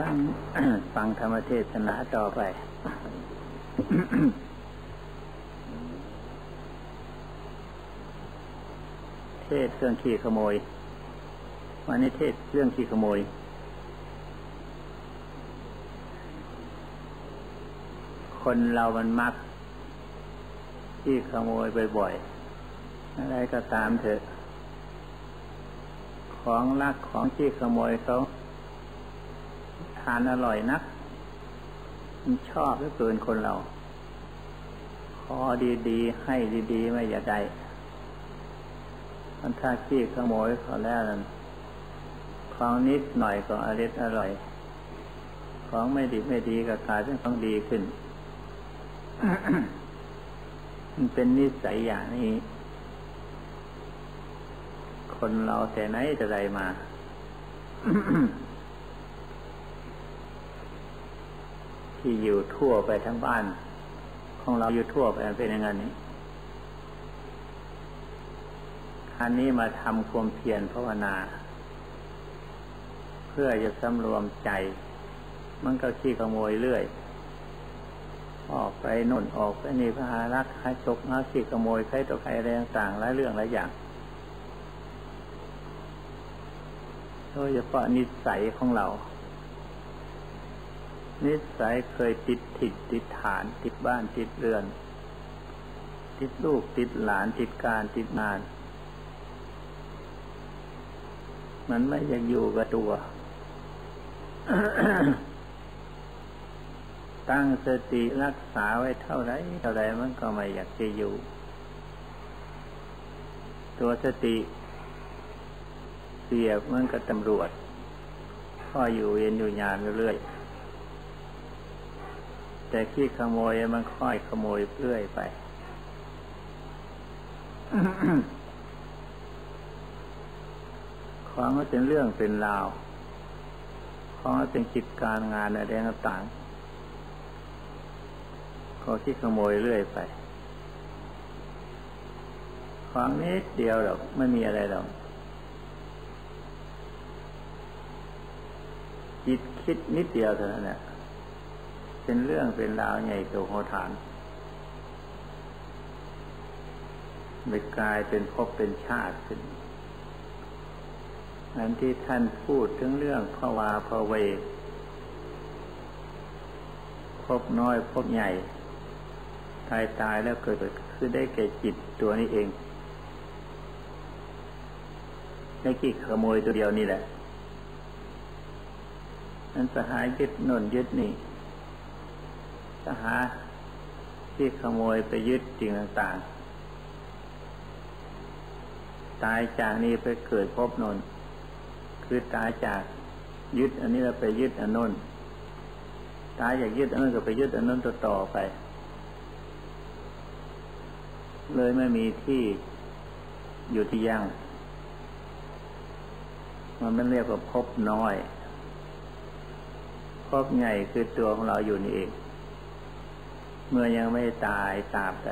ฟังฟังธรรมเทศนาต่อไป เทศเครื่องขี้ขโมย วันนี้เทศเรื่องขี้ขโมย คนเรามันมักขี้ขโมยบ่อยๆ อะไรก็ตามเถอะ ของรักของขี้ขโมยเขา ทานอร่อยนัก มันชอบเหลือเกินคนเรา ขอดีๆ ให้ดีๆ ไม่อย่าได้มันถ้าขี้ขโมยเขาแล้วนั้นของนิดหน่อยก็อริดอร่อย ของไม่ดีไม่ดีก็กลายเป็นของดีขึ้น มันเป็นนิสัยอย่างนี้ คนเราแต่ไหนแต่ใดมา ที่อยู่ทั่วไปทั้งบ้าน ของเราอยู่ทั่วไปเป็นอย่างนี้อันนี้มาทำความเพียรภาวนา เพื่อจะสำรวมใจ มันก็ขี้ขโมยเรื่อย ออกไปน่นออกไปนี่พารักหาฉกหาขี้ขโมยใครต่อใครอะไรต่างๆหลายเรื่องหลายอย่างโดยเฉพาะนิสัยของเรา นิสัยเคยติดถิดติดฐานติดบ้านติดเรือน ติดลูกติดหลานติดการติดงาน มันไม่อยากอยู่กับตัว ตั้งสติรักษาไว้เท่าไรเท่าไรมันก็ไม่อยากจะอยู่ ตัวสติเสียบมันก็ตำรวจก็อยู่เย็นอยู่ยานเรื่อย แต่ขี้ขโมยมันค่อยขโมยเรื่อยไป ของก็เป็นเรื่องเป็นราว ของก็เป็นกิจการงานอะไรต่างๆเขาที่ขโมยเรื่อยไป ของนิดเดียวหรอกไม่มีอะไรหรอกจิตคิดนิดเดียวเท่านั้นแหละ เป็นเรื่องเป็นราวใหญ่โตโหฐานไม่กลายเป็นภพเป็นชาติขึ้นอันที่ท่านพูดถึงเรื่องภาวาภาเวพบน้อยพบใหญ่ ตายตายแล้วเกิดคือได้แก่จิตตัวนี้เองได้กี่ขโมยตัวเดียวนี่แหละ นั้นสหายยึดนนยึดนี่ สหาที่ขโมยไปยึดสิ่งต่างๆ ตายจากนี้ไปเกิดพบนนคือตายจากยึดอันนี้เราไปยึดอันนนตายจากยึดอันนั้นก็ไปยึดอันนู้นต่อต่อไป เลยไม่มีที่อยู่ที่ยั่งมันไม่เรียกว่าพบน้อย พบใหญ่คือตัวของเราอยู่นี่เอง เมื่อยังไม่ตายตาบใด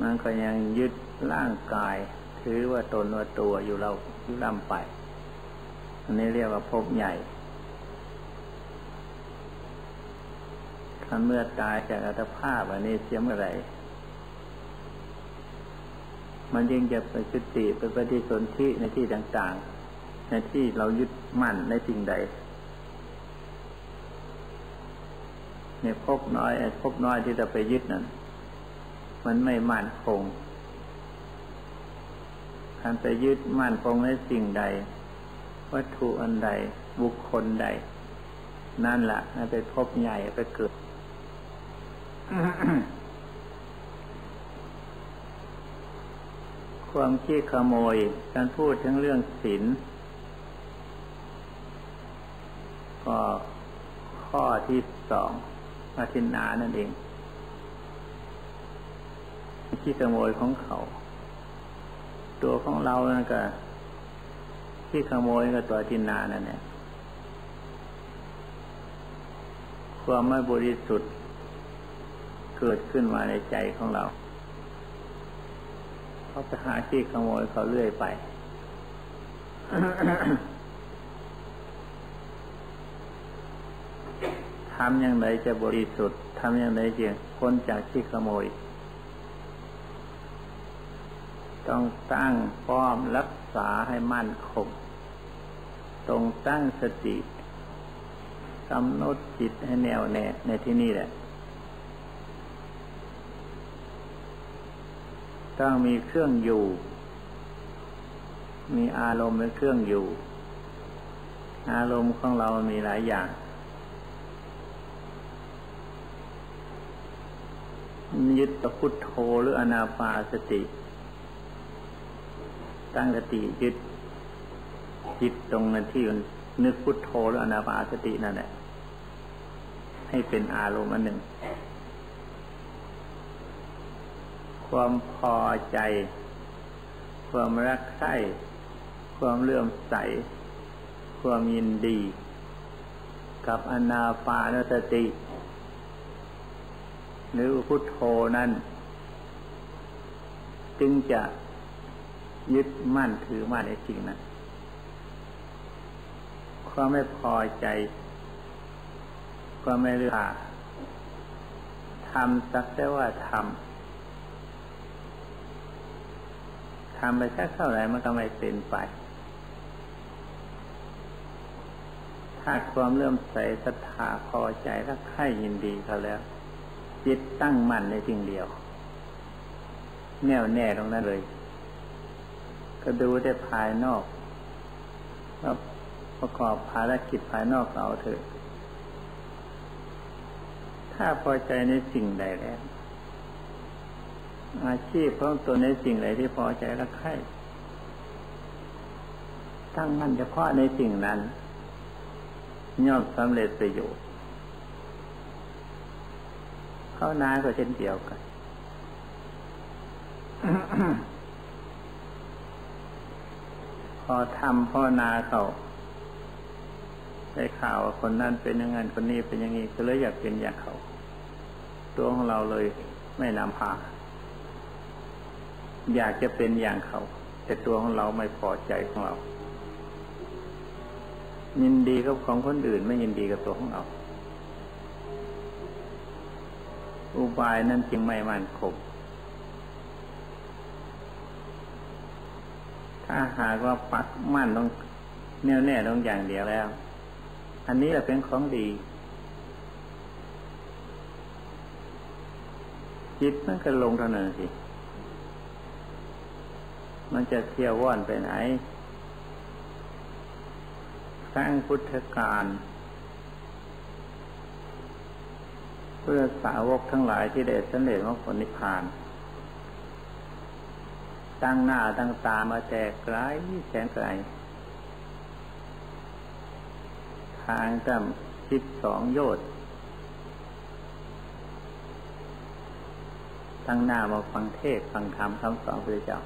มันก็ยังยึดร่างกาย ถือว่าตนว่าตัวอยู่เราอยู่ลำไป อันนี้เรียกว่าภพใหญ่คันเมื่อตายจากอัตภาพอันนี้เสียเมื่อไรมันยิ่งจะไปจุติไปปฏิสนธิในที่ต่างๆ ในที่เรายึดมั่นในสิ่งใด ในพบน้อยพบน้อยที่จะไปยึดนั้นมันไม่มั่นคงการไปยึดมั่นคงในสิ่งใด วัตถุอันใด บุคคลใด นั่นแหละนั่นไปพบใหญ่ไปเกิดความขี้ขโมย การพูดถึงเรื่องศีลก็ข้อที่สอง อาทินนานั่นเองขี้ขโมยของเขา ตัวของเรานั่นก็ที่ขโมยก็ตัวทินนานั่นเนี่ยความไม่บริสุทธิ์เกิดขึ้นมาในใจของเราเขาจะหาที่ขโมยเขาเรื่อยไป ทำอย่างไรจะบริสุทธิ์ทำอย่างไรจะพ้นจากที่ขโมย ต้องตั้งป้อมรักษาให้มั่นคงตรงตั้งสติกำหนดจิตให้แน่วแน่ในที่นี่แหละ ต้องมีเครื่องอยู่ มีอารมณ์เป็นเครื่องอยู่ อารมณ์ของเรามีหลายอย่าง ยึดตะพุทโธหรืออนาปาสติ ตั้งสติยึดจิตตรงนั้นที่มันนึกพุทโธหรืออนาปาสตินั่นแหละให้เป็นอารมณ์อันหนึ่ง ความพอใจ ความรักใคร่ความเลื่อมใส ความยินดี กับอนาปานสติ หรือพุทโธนั้น จึงจะยึดมั่นถือมั่นในสิ่งนั้นความไม่พอใจความไม่เลือกทำสักแต่ว่าทำทำไปแค่เท่าไหร่มันก็ไม่เป็นไป ถ้าความเริ่มใส่ศรัทธาพอใจถ้าใครยินดีเขาแล้ว จิตตั้งมั่นในสิ่งเดียว แน่วแน่ตรงนั้นเลย ก็ดูได้ภายนอกแล้วประกอบภารกิจภายนอกเอาเถอะ ถ้าพอใจในสิ่งใดแล้ว อาชีพของตัวในสิ่งใดที่พอใจและใครตั้งมั่นเฉพาะในสิ่งนั้น ย่อมสำเร็จประโยชน์ เข้านาก็เช่นเดียวกันพอทำพ่อนาเขาได้ข่าวว่าคนนั้นเป็นอย่างนั้นคนนี้เป็นอย่างนี้ก็เลยอยากเป็นอย่างเขา ตัวของเราเลยไม่นำพา อยากจะเป็นอย่างเขา แต่ตัวของเราไม่พอใจของเรายินดีกับของคนอื่น ไม่ยินดีกับตัวของเรา อุบายนั้นจึงไม่มั่นคงถ้าหากว่าปักมั่นต้องแน่วแน่ต้องอย่างเดียวแล้ว อันนี้แหละเป็นของดี จิตมันก็ลงเท่านั้นสิมันจะเที่ยวว่อนไปไหนสร้างพุทธการ เพื่อสาวกทั้งหลายที่ได้สำเร็จมรรคผลนิพพาน ตั้งหน้าตั้งตามาแจกไกลแสนไกล ทางตั้งสิบสองโยชน์ตั้งหน้ามาฟังเทศฟังธรรมคำสอนพระเจ้า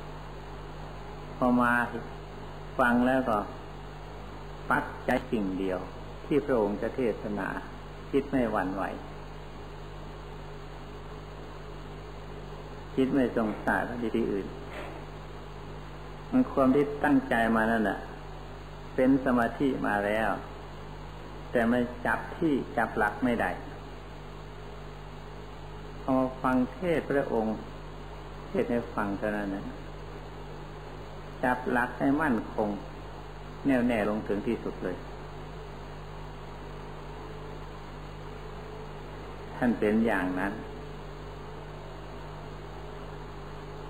พอมาฟังแล้วก็ ปักใจสิ่งเดียว ที่พระองค์จะเทศนา คิดไม่หวั่นไหว คิดไม่สงสารที่ที่อื่น มันความที่ตั้งใจมานั่นแหะเป็นสมาธิมาแล้ว แต่ไม่จับที่จับหลักไม่ได้พอฟังเทศพระองค์เทศให้ฟังเท่านั้นนะจับหลักให้มั่นคง แน่วแน่ลงถึงที่สุดเลย ท่านเป็นอย่างนั้น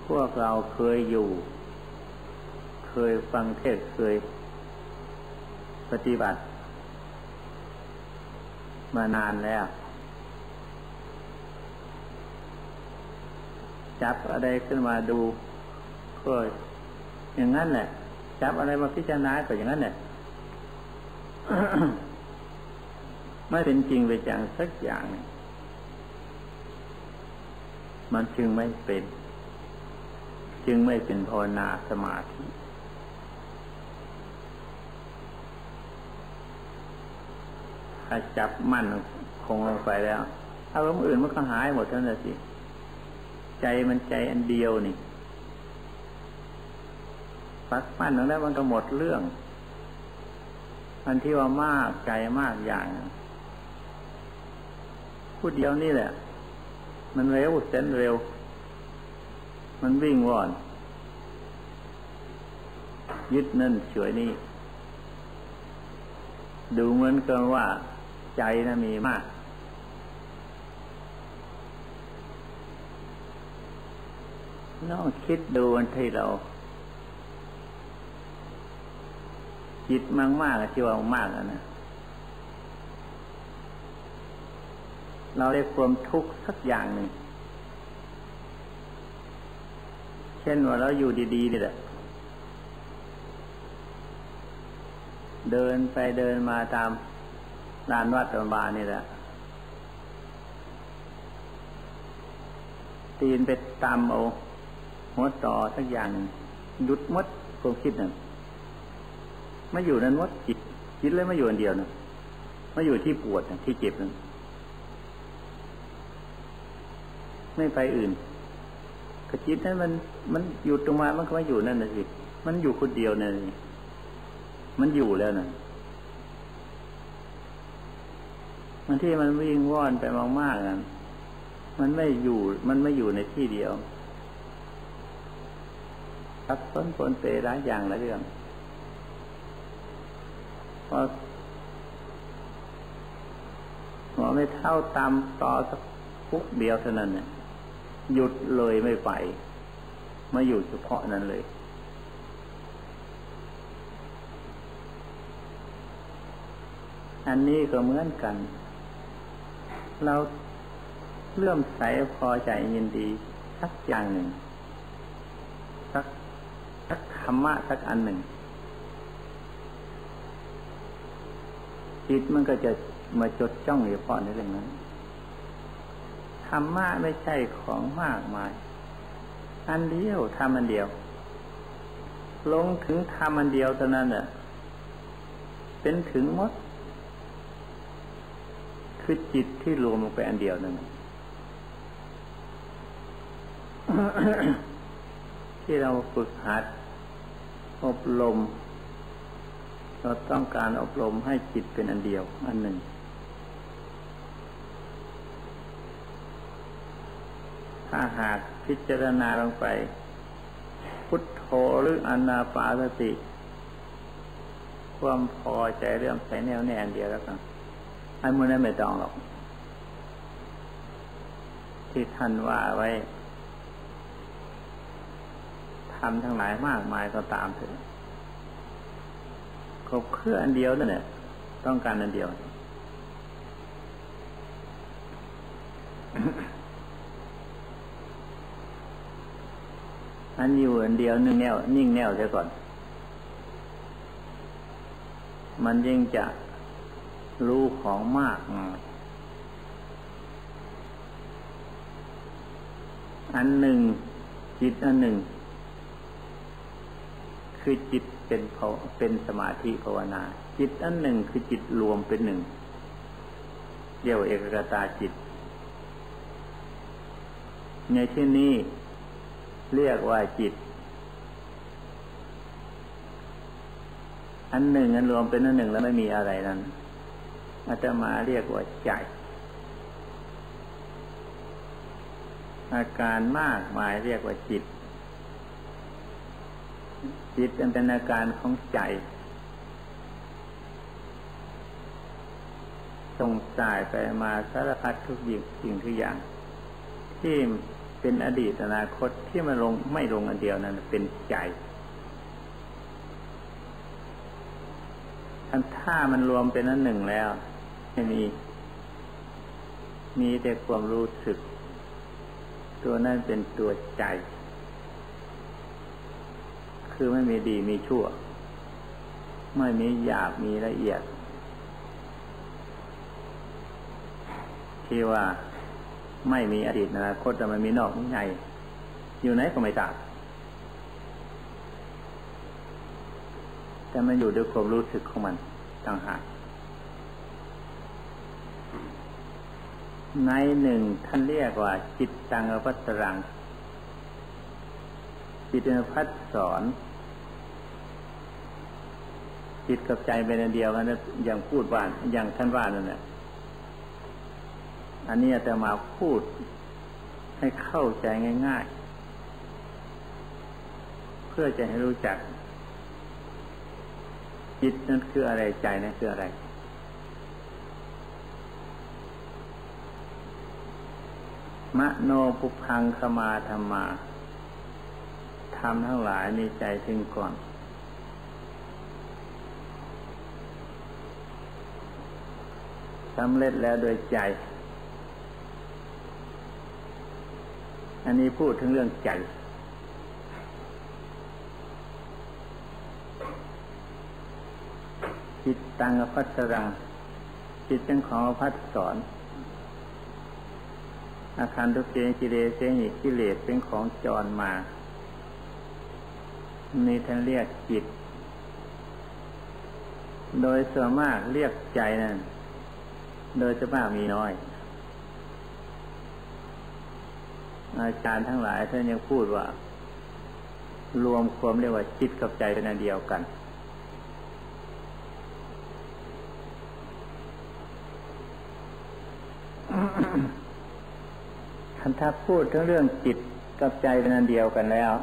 พ วกเราเคยอยู่ เคยฟังเทศเคยปฏิบัติ มานานแล้วจับอะไรขึ้นมาดูก็อย่างนั้นแหละ จับอะไรมาพิจารณาก็อย่างนั้นแหละไม่เป็นจริงไปจังสักอย่างนึงมันจึงไม่เป็น จึงไม่เป็นภาวนาสมาธิ ถ้าจับมั่นคงลงไปแล้วอารมณ์อื่นมันก็หายหมดเท่านั้นสิ ใจมันใจอันเดียวนี่ปักมั่นตรงนั้นมันก็หมดเรื่อง อันที่ว่ามากใจมากอย่างมผู้เดียวนี่แหละ มันเร็วเส้นเร็ว มันวิ่งว่อน ยึดนั่นเฉยนี่ดูเหมือนกันว่าใจนะมีมาก ลองคิดดูวันที่เรา จิตมากมากที่ว่ามากนะ เราได้ความทุกข์สักอย่างหนึ่ง เช่นว่าเราอยู่ดีๆนี่แหละ เดินไปเดินมาตามลานวัดตำบานนี่แหละ ตีนไปตามเอาหัวต่อสักอย่างหยุดมดความคิดนั่นไม่อยู่นั้นมดจิตจิตเลยไม่อยู่อันเดียวนะไม่อยู่ที่ปวดที่เจ็บนั่นไม่ไปอื่น กจิตนั้นมันมันอยู่ตรงมามันก็ไม่อยู่นั่นนะสิมันอยู่คนเดียวนั่นมันอยู่แล้วนะมันที่มันวิ่งว่อนไปมากๆนั้นมันไม่อยู่ มันไม่อยู่ในที่เดียวซับซ้อนปนเปหลายอย่างหลายเรื่องพอหัวไม่เท่าตามต่อสักพุกเดียวเท่านั้นเนี่ย หยุดเลยไม่ไปมาอยู่เฉพาะนั้นเลย อันนี้ก็เหมือนกัน เราเลื่อมใสพอใจยินดี สักอย่างหนึ่ง สักสักธรรมะสักอันหนึ่ง จิตมันก็จะมาจดจ้องเฉพาะในเรื่องนั้น ธรรมะไม่ใช่ของมากมาย อันเดียวทำอันเดียว ลงถึงทำอันเดียวเท่านั้นน่ะเป็นถึงมด คือจิตที่รวมลงไปอันเดียวนั่นที่เราฝึกหัด อบรม เราต้องการอบรมให้จิตเป็นอันเดียว อันหนึ่ง ถ้าหากพิจารณาลงไป พุทโธหรืออนาปาสติ ความพอใจเรื่องใส่แนวแน่นเดียวแล้วกันไอ้มือนั้นไม่ต้องหรอก ที่ท่านว่าไว้ทำทั้งหลายมากมายก็ตามเถอะครบเครื่ออันเดียวนั่นแหละต้องการอันเดียว อันอยู่อันเดียวนึ่งแนวนิ่งแนวเสียก่อน มันยิ่งจะรู้ของมากมายอันหนึ่ง จิตอันหนึ่ง คือจิตเป็นเขาเป็นสมาธิภาวนา จิตอันหนึ่งคือจิตรวมเป็นหนึ่งเรียกว่าเอกกตาจิต ในที่นี้ เรียกว่าจิต อันหนึ่งอันรวมเป็นอันหนึ่งแล้วไม่มีอะไรนั้นอาตมาเรียกว่าใจ อาการมากมายเรียกว่าจิต จิตเป็นอาการของใจส่งสายไปมาสารพัดทุกอย่างสิ่งทุกอย่างที่ เป็นอดีตอนาคตที่มาลงไม่ลงอันเดียวนั้นเป็นใจอันถ้ามันรวมเป็นอันหนึ่งแล้วไม่มี มีแต่ความรู้สึก ตัวนั้นเป็นตัวใจ คือไม่มีดีมีชั่ว ไม่มีหยาบมีละเอียด ที่ว่า ไม่มีอดีตอนาคตแต่มันมีนอกมีในอยู่ไหนก็ไม่ต่างแต่มันอยู่ด้วยความรู้สึกของมันต่างหากในหนึ่งท่านเรียกว่า จิตตังอภัตรัง จิตอภัตสอน จิตกับใจเป็นอันเดียวกันอย่างพูดว่าอย่างท่านว่านั่นแหละ อันนี้จะมาพูดให้เข้าใจง่าย ๆ เพื่อจะให้รู้จัก จิตนั้นคืออะไรใจนั้นคืออะไร มโนปุพังขมาธรรมาทำทั้งหลายในใจถึงก่อนสำเร็จแล้วโดยใจ อันนี้พูดถึงเรื่องใจ จิตตังอภัสรัง จิตเป็นของอภัสสอนอาคารทุกเจกิเลสหิกิเลสเป็นของจรมานี่ท่านเรียกจิต โดยส่วนมากเรียกใจนั่น โดยจะมากมีน้อย อาจารย์ทั้งหลายท่านยังพูดว่า รวมความเรียกว่าจิตกับใจเป็นอันเดียวกัน คันถ้าพูดถึงเรื่องจิตกับใจเป็นอันเดียวกันแล้ว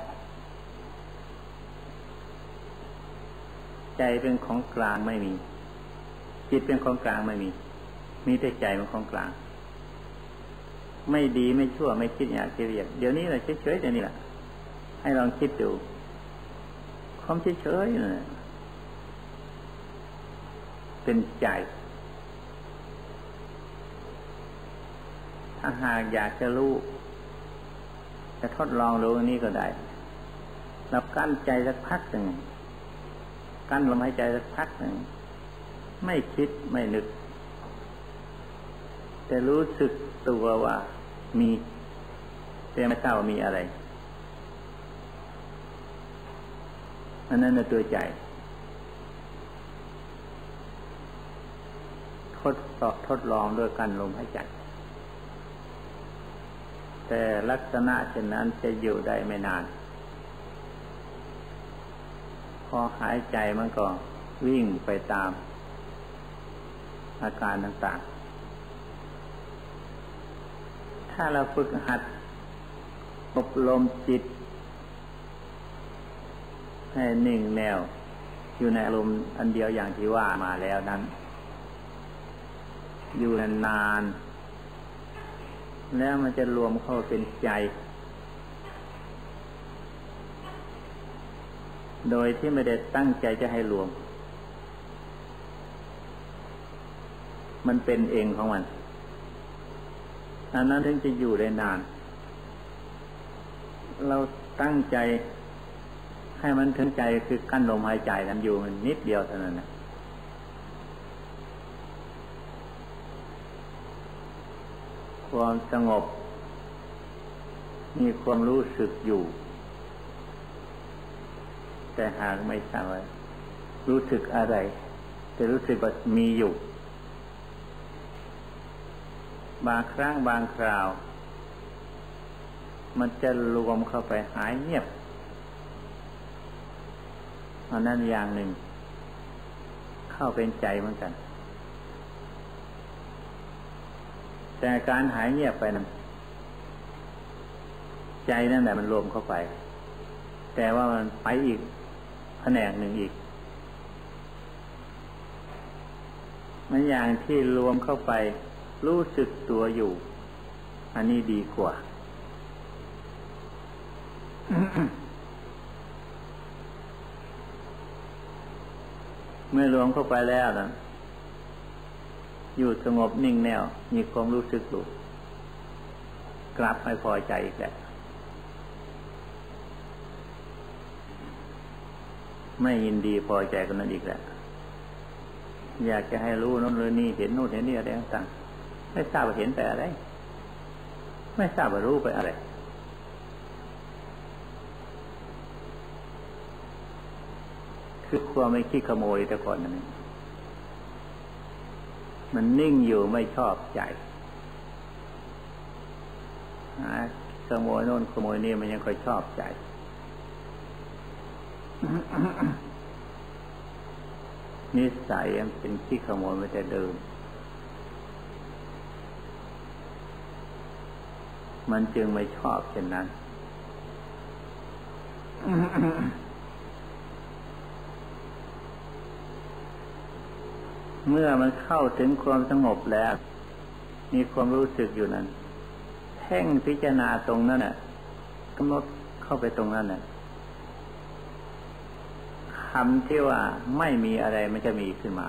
ใจเป็นของกลางไม่มี จิตเป็นของกลางไม่มี มีแต่ใจมันของกลาง ไม่ดีไม่ชั่วไม่คิดอยากเรียดเดี๋ยวนี้แหละเฉยๆเดี๋ยวนี้แหละให้ลองคิดดูความเฉยๆเนี่เป็นใจ ถ้าหากอยากจะรู้จะทดลองรู้อันนี้ก็ได้เรากั้นใจสักพักหนึ่งกั้นลมหายใจสักพักหนึ่งไม่คิดไม่นึก แต่รู้สึกตัวว่า มีแต่ไม่ทราบว่ามีอะไร อันนั้นในตัวใจทดสอบทดลองด้วยการลมหายใจ แต่ลักษณะเช่นนั้นจะอยู่ได้ไม่นาน พอหายใจมันก็วิ่งไปตามอาการต่างๆ ถ้าเราฝึกหัด อบรมจิต ให้นิ่งแนว อยู่ในอารมณ์อันเดียวอย่างที่ว่ามาแล้วนั้น อยู่นานๆแล้วมันจะรวมเข้าเป็นใจ โดยที่ไม่ได้ตั้งใจจะให้รวม มันเป็นเองของมัน อันนั้นถึงจะอยู่ได้นาน เราตั้งใจให้มันถึงใจคือกั้นลมหายใจกันอยู่มันนิดเดียวเท่านั้นนะความสงบ มีความรู้สึกอยู่ แต่หากไม่ทราบรู้สึกอะไร แต่รู้สึกว่ามีอยู่ บางครั้งบางคราว มันจะรวมเข้าไปหายเงียบอันนั้นอย่างหนึ่ง เข้าเป็นใจเหมือนกัน แต่การหายเงียบไปนั้นใจนั่นแหละมันรวมเข้าไป แต่ว่ามันไปอีกแผนกหนึ่งอีก มันอย่างที่รวมเข้าไป รู้สึกตัวอยู่ อันนี้ดีกว่า เมื่อรวมเข้าไปแล้วนะอยู่สงบนิ่งแนว มีความรู้สึกอยู่กลับไม่พอใจอีกแล้วไม่ยินดีพอใจกันนั้นอีกแล้วอยากจะให้รู้โน้นหรือนี่เห็นโน้นเห็นนี่อะไรต่าง ไม่ทราบว่าเห็นไปอะไร ไม่ทราบว่ารู้ไปอะไร คือความไม่คิดขโมยแต่ก่อนนั่นมันนิ่งอยู่ไม่ชอบใจขโมยโน่นขโมยนี่มันยังค่อยชอบใจ นิสัยมันเป็นขี้ขโมยมาแต่เดิม มันจึงไม่ชอบเช่นนั้น เมื่อมันเข้าถึงความสงบแล้ว มีความรู้สึกอยู่นั้นเพ่งพิจารณาตรงนั้นน่ะกำหนดเข้าไปตรงนั้นน่ะคำที่ว่าไม่มีอะไรมันจะมีขึ้นมา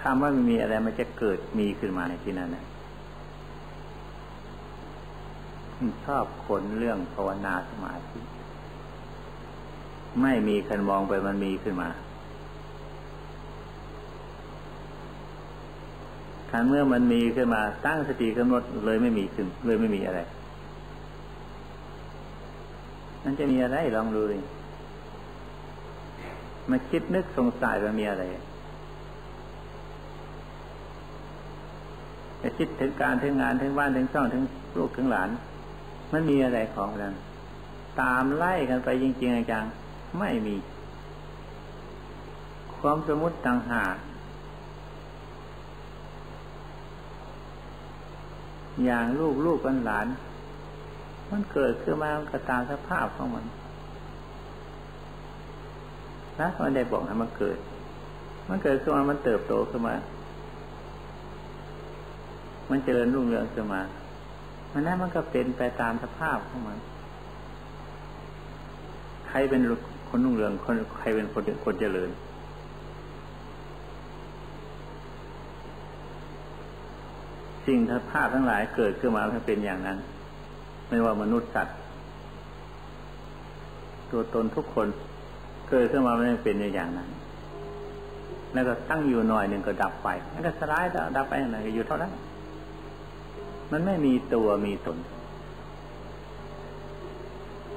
คำว่าไม่มีอะไรมันจะเกิดมีขึ้นมาในที่นั้นนะ ชอบคนเรื่องภาวนาสมาธิ ไม่มีคันมองไปมันมีขึ้นมาถ้าเมื่อมันมีขึ้นมา ตั้งสติกำหนดเลยไม่มีขึ้น เลยไม่มีอะไรนั่นจะมีอะไรลองดูเลยมาคิดนึกสงสัยว่ามีอะไรจะคิดถึงการถึงงานถึงบ้านถึงช่องถึงลูกถึงหลาน มันมีอะไรของนั้นตามไล่กันไปจริงๆจังไม่มี ความสมมติต่างหากอย่างลูกลูกกันหลาน มันเกิดขึ้นมาก็ตามสภาพของมันนะมันได้บอกให้มันเกิด มันเกิดขึ้นมา มันเติบโตขึ้นมา มันเจริญรุ่งเรืองขึ้นมา มันนั้นมันก็เป็นไปตามสภาพของมัน ใครเป็นคนรุ่งเรืองคนใครเป็นคนคนเจริญ สิ่งสภาพทั้งหลายเกิดขึ้นมาเป็นอย่างนั้น ไม่ว่ามนุษย์สัตว์ ตัวตนทุกคนเกิดขึ้นมาไม่เป็นอย่างนั้นแล้วก็ตั้งอยู่หน่อยหนึ่งก็ดับไป แล้วก็สลายดับไปหนก็อยู่เท่านั้น มันไม่มีตัวมีตน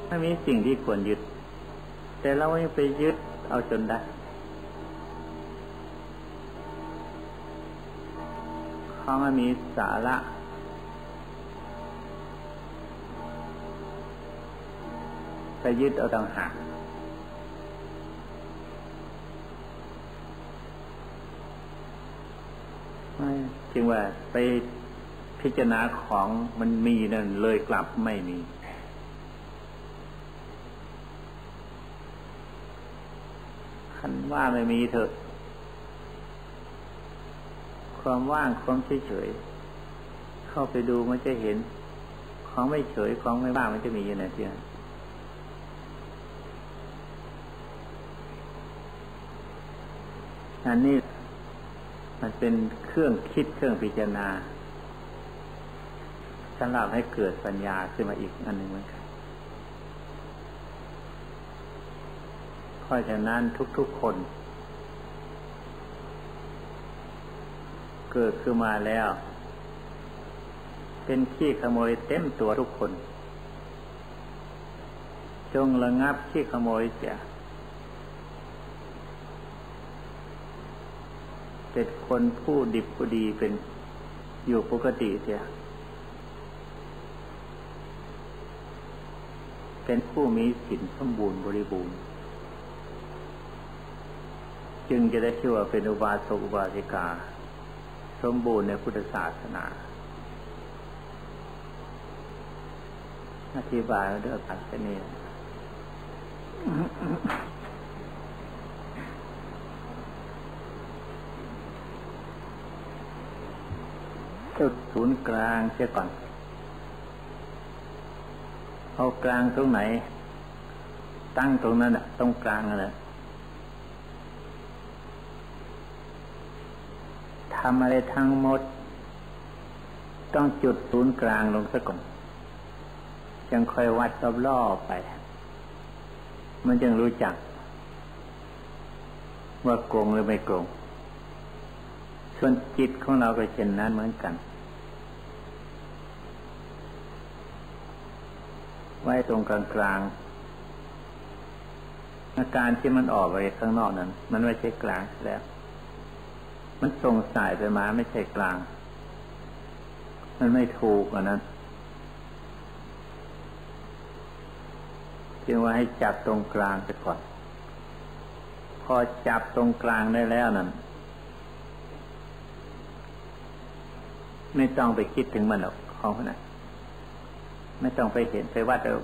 ไม่มีสิ่งที่ควรยึด แต่เรายังไปยึดเอาจนได้เขาไม่มีสาระไปยึดเอาต่างหากจึงว่าไป พิจารณาของมันมีนั่นเลยกลับไม่มี คันว่าไม่มีเถอะ ความว่างความเฉยเฉยเข้าไปดูมันจะเห็น ของไม่เฉยของไม่ว่างมันจะมีอยู่ในที่นั้นอันนี้มันเป็นเครื่องคิดเครื่องพิจารณา สำหรับให้เกิดปัญญาขึ้นมาอีกอันหนึ่งเหมือนกันเพราะฉะนั้นทุกๆคน เกิดขึ้นมาแล้ว เป็นขี้ขโมยเต็มตัวทุกคน จงระงับขี้ขโมยเสียเป็นคนผู้ดิบผู้ดีเป็นอยู่ปกติเสีย เป็นผู้มีสินสมบูรณ์บริบูรณ์ จึงจะได้ชื่อว่าเป็นอุบาสกอุบาสิกา สมบูรณ์ในพุทธศาสนา อธิบายเรื่องปัจจเนจุดศูนย์กลางเสียก่อน เอากลางตรงไหน ตั้งตรงนั้นอะ ตรงกลางนั่นแหละทำอะไรทั้งหมด ต้องจุดศูนย์กลางลงสักก่อนยังค่อยวัดรอบๆไป มันจึงรู้จัก ว่าโกงหรือไม่โกงส่วนจิตของเราก็เช่นนั้นเหมือนกัน ไว้ตรงกลางกลางอาการที่มันออกไปข้างนอกนั้น มันไม่ใช่กลางแล้ว มันส่งสายไปมาไม่ใช่กลาง มันไม่ถูกอะนั้นจึงว่าให้จับตรงกลางไปก่อน พอจับตรงกลางได้แล้วนั้นไม่ต้องไปคิดถึงมันหรอกของพวกนั้น ไม่ต้องไปเห็นไปวัดเอา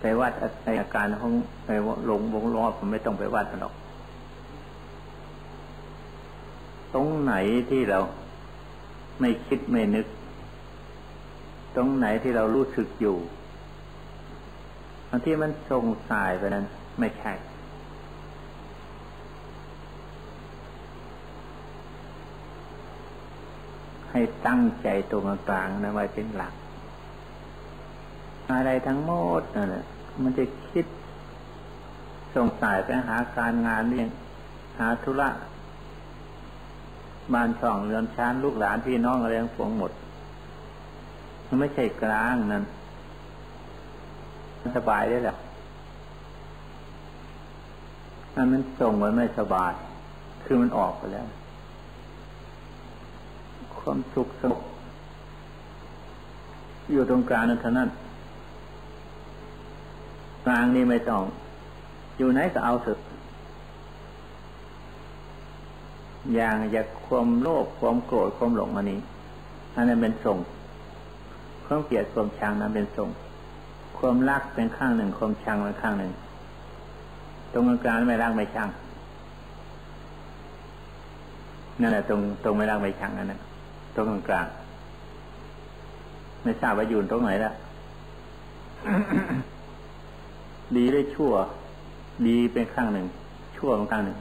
ไปวัดในอาการของไปลงวงล้อผมไม่ต้องไปวัดหรอก ตรงไหนที่เราไม่คิดไม่นึก ตรงไหนที่เรารู้สึกอยู่บางที่มันทรงสายไปนั้น ไม่ใช่ให้ตั้งใจตรงกลางนะไว้เป็นหลัก อะไรทั้งหมดนั่นแหละมันจะคิดส่งสายไปหาการงานเรื่องหาธุระบ้านช่องเรือนชานลูกหลานพี่น้องอะไรทั้งปวงหมด มันไม่ใช่กลางนั่นมันสบายได้หรอมันมันส่งไว้ไม่สบาย คือมันออกไปแล้ว ความสุขสงบอยู่ตรงกลางนั้นเท่านั้น กลางนี่ไม่ต้อง อยู่ไหนก็เอาเถอะอย่างอยากความโลภความโกรธความหลงอันนี้อันนั้นเป็นทรงความเกลียดความชังนั้นเป็นทรงความรักเป็นข้างหนึ่งความชังเป็นข้างหนึ่ง ตรงกลางไม่รักไม่ชังนั่นแหละตรงตรงไม่รักไม่ชังนั่นแหละตรงกลางไม่ทราบว่าอยู่ตรงไหนละ ดีได้ชั่ว ดีเป็นข้างหนึ่ง ชั่วเป็นข้างหนึ่ง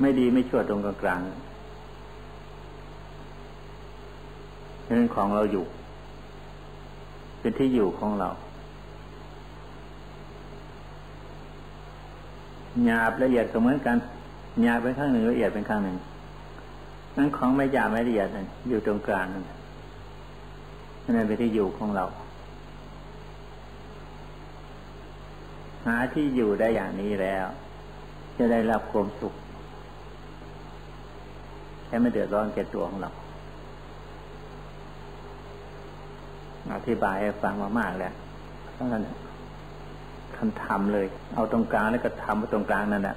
ไม่ดีไม่ชั่วตรงกลางกลางเป็นของเราอยู่ เป็นที่อยู่ของเราหยาบละเอียดก็เหมือนกันหยาบเป็นข้างหนึ่งละเอียดเป็นข้างหนึ่งนั้นของไม่หยาบไม่ละเอียดนั่นอยู่ตรงกลางนั่นนั่นเป็นที่อยู่ของเรา หาที่อยู่ได้อย่างนี้แล้ว จะได้รับความสุขแค่ไม่เดือดร้อนแก่ตัวของเราอธิบายให้ฟังมามากแล้วเพราะนั้นคันทำเลย เอาตรงกลางแล้วก็ทำไปตรงกลางนั่นแหละ